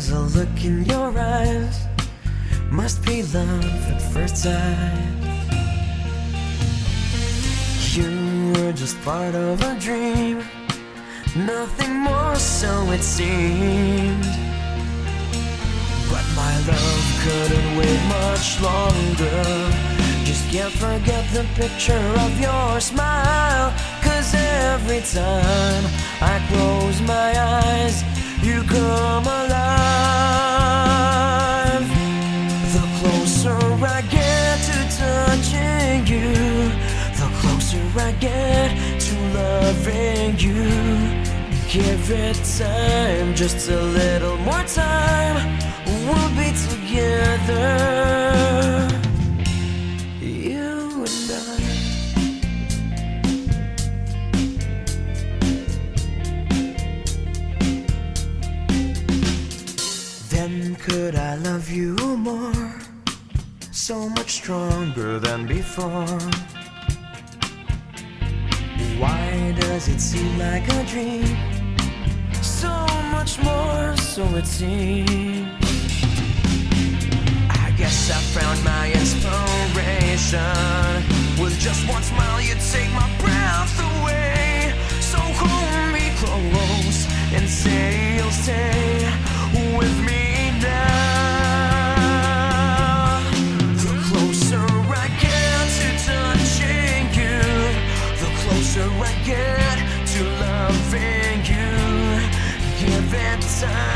There's a look in your eyes, must be love at first sight. You were just part of a dream, nothing more, so it seemed. But my love couldn't wait much longer. Just can't forget the picture of your smile. Cause every time I close my eyes, The closer I get to touching you, the closer I get to loving you. Give it time, just a little more time. We'll be together. Then could I love you more? So much stronger than before. Why does it seem like a dream? So much more, so it seems. I guess I found my inspiration. With just one smile, you take my Get to loving you. Give it time,